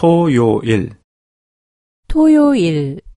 토요일, 토요일.